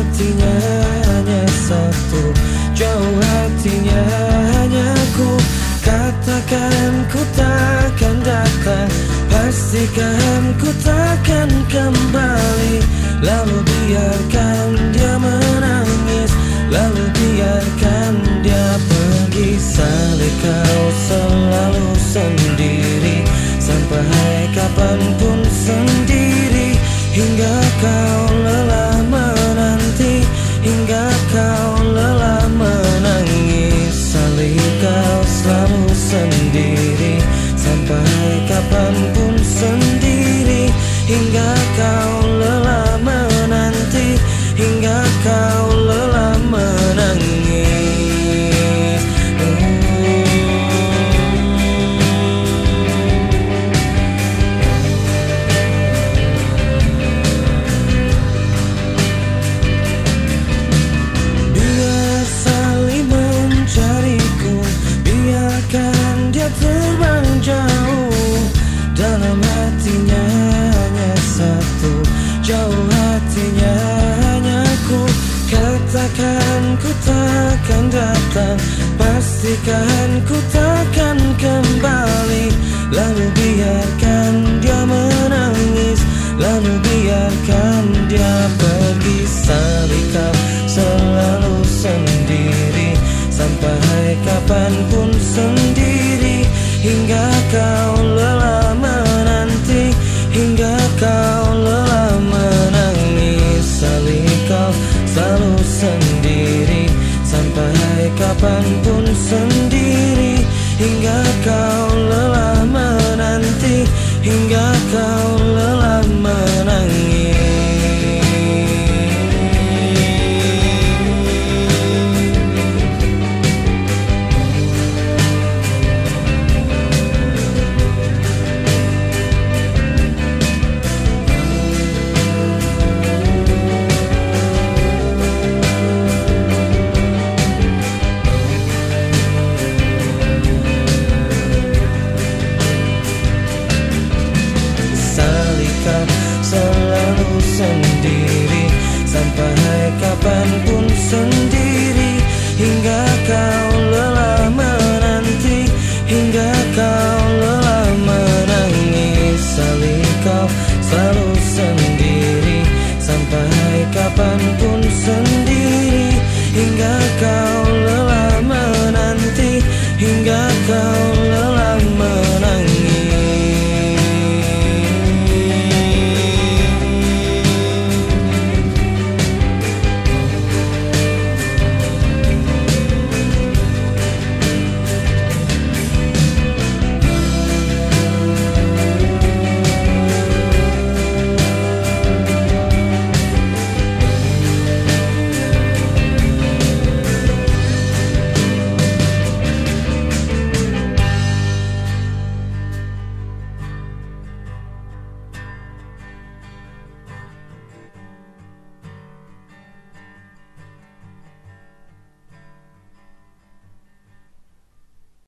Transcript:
hatinya hanya satu. Jauh hatinya hanya ku Katakan ku takkan datang. Pastikan ku takkan kembali. Lalu biarkan dia menangis. Lalu biarkan dia pergi. Salih kau selalu sendiri. Sampai kapan pun sendiri. Hingga kau Jauh hatinya hanya ku Katakan ku takkan datang. Pastikan ku takkan kembali. Lalu biarkan dia menangis. Lalu biarkan dia pergi. Kau selalu sendiri. Sampai kapan pun sendiri. Hingga kau selalu sendiri sampai kapan pun sendiri. selalu sendiri Sampai kapan pun sendiri. Hingga kau lelah menanti Hingga kau lelah menangis. Saling kau selalu